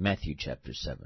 Matthew chapter 7.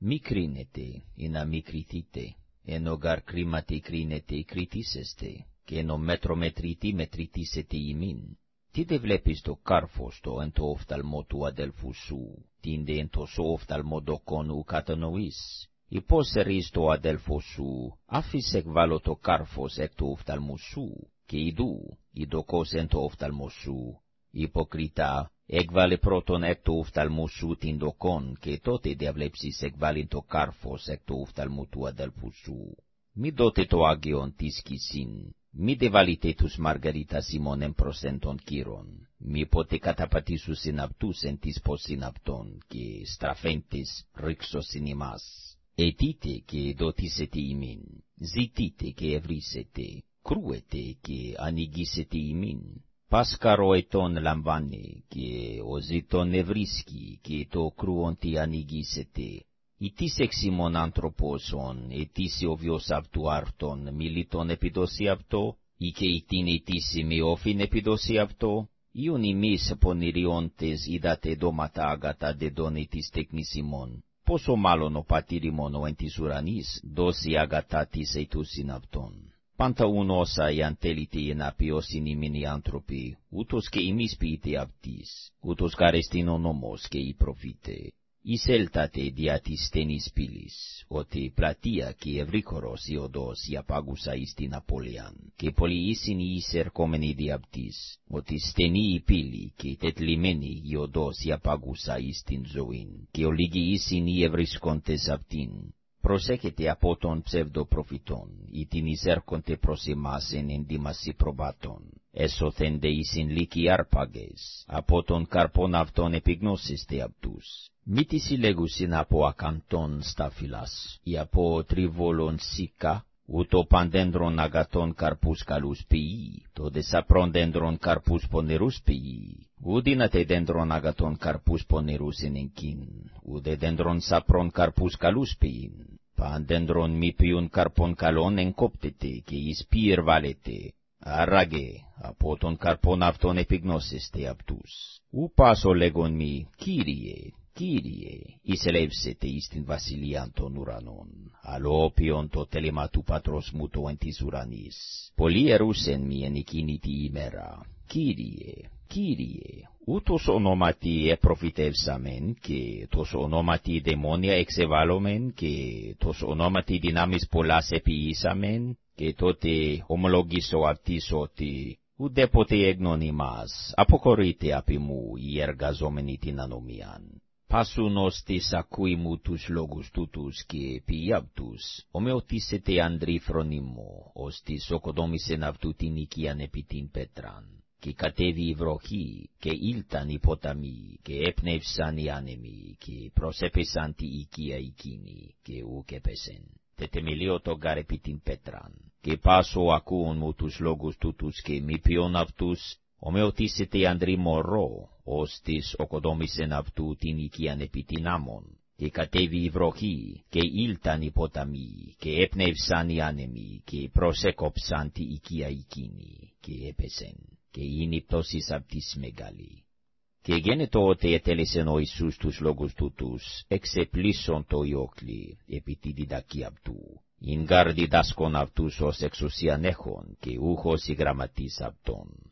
Mikrinete, ina mikrithite, enogar krimati krinete kritiseste, και ενώ μέτρο μετρητή μετρητήσεται ημίν. Τι δε βλέπεις το κάρφωστο εν το οφθαλμό του αδελφού σου, την δε εν το σο οφθαλμοδοκόν ου κατανοείς. Υπόσερεις το αδέλφο σου, άφης εκβάλλω το κάρφος εκ του οφθαλμού σου, και ειδού, ειδοκός εν το οφθαλμό σου. Υποκριτά, εκβάλλε πρώτον εκ του οφθαλμού σου την δοκόν, και τότε διαβλέψεις εκβάλλει το κάρφος εκ του οφθαλμού του αδέλφου σου. Μη δότε το άγιον της κυσίν, μη δε βάλετε τους μαργαρίτα Σιμώνεν προς εν των κύρων, μη ποτε καταπατήσους συναπτούς εν της πως συναπτών, και στραφέντες ρήξωσιν ημάς. Ετείτε και δοτήσετε ημίν, ζητείτε και ευρύσετε, κρούετε και ανοιγήσετε ημίν. Πάσκαρο ετών λαμβάνε, και ο ζητών ευρίσκει, και το κρούον τι ανοιγήσετε, Ητής εξήμων άνθρωποσον, ετήσι ο βιος αυτού άρτον, μιλήτων επιδοσί αυτό, ή και ητήν ετήσι με όφιν επιδοσί αυτό, ιον ημείς πονηριόντες είδατε δώματα άγατα δεδόν ετής τέκνης ημών, πόσο μάλλον ο πατήρ ημών ο εν της ουρανής, δώσει αγατά της ετούσιν αυτόν. Πάντα ουν όσα η αντέλητε εν απειώσιν ημίν οι άνθρωποι, ούτως και ημείς ποιήτε αυτής, ούτως καρεστήν ο νόμος και οι προφήτε, εισέλτατε δια της στενής πύλης, ότι πλατεία και ευρύχωρος η οδός η απάγουσα εις την Απολιάν, και πολλοί ήσιν οι εισερχόμενοι δια αυτής, ότι στενή η πύλη και τετλημένη η οδός η απάγουσα εις την ζωήν, και ολίγοι ήσιν οι ευρισκόντες αυτήν, προσέχετε από τον ψευδοπροφητών, ή την εισέρχονται προς εμάς εν ενδύμαση προβάτων, εσωθέντε εις εν λύκοι άρπαγες, από τον καρπόν αυτών επιγνώσεστε αυτούς. Μη τη συλλέγουσιν από ακαντών σταφυλάς, ή από τριβόλων σίκα, ούτω παντέντρον αγατών καρπούς καλούς ποιή, το δε σαπρόν δέντρον καρπούς πονερούς ποιή, ουδίνατε δέντρον αγατών καρπούς πονερούς εν εγκίν, ουδε δέντρον σαπρόν καρπούς καλούς ποιήν, παντέντρον μη ποιούν καρπών καλών εγκόπτεται και εις πύρ βάλετε, αράγε, από τον καρπών αυτών επιγνώσεστε αυτούς. Ου πάσο λέγον μη, Κύριε, Κύριε, εισελεύσετε εις την βασιλείαν των ουρανών, όποιον το τέλημα του πατρός μου το εν της ουρανής. Πολλοί ερούσεν μη εν εκείνη τη ημέρα, Κύριε, Κύριε, ούτως ονόματι επροφητεύσαμεν, και τος ονόματι δαιμόνια εξεβάλλομεν, και τος ονόματι δυνάμεις πολλάς επιήσαμεν, και τότε ομολογήσω αυτής ότι ουδέποτε έγνων ημάς, αποχωρείτε απ' μου οι εργαζόμενοι την ανομίαν. Πάσουν ώστις ακούει μου τους λόγους τούτους και ποιοι αυτούς, ομοιωτήσετε ανδρή φρονίμω, ώστις οκοδόμησεν αυτού την οικίαν επί την πέτραν, και κατέβη η βροχή, και ήλταν οι ποταμοί, και έπνευσαν οι άνεμοι, και προσέπεσαν τη οικία εκείνη, και ουκ έπεσεν. Τετεμιλίω το γάρ επί την πέτραν, και πάσο ακούουν μου τους λόγους τούτους, και μη ποιον αυτούς, ομοιωτήσετε ανδρή μωρό, ώστις οκοδόμησεν αυτού την οικίαν επί την άμμον, και κατέβη η βροχή, και ήλταν οι ποταμοί, και έπνευσαν οι άνεμοι, και προσέκοψαν τη οικία εκείνη, και έπεσεν, και είναι η πτώσης απ' της μεγάλη. Και γένετο ότι ετέλεσεν ο Ιησούς τους λόγους τούτους, εξεπλήσον το ιόκλη, επί τη διδακή αυτού, ειν γάρ διδάσκον αυτούς ως εξουσίαν έχων, και ούχος η γραμματής αυτών.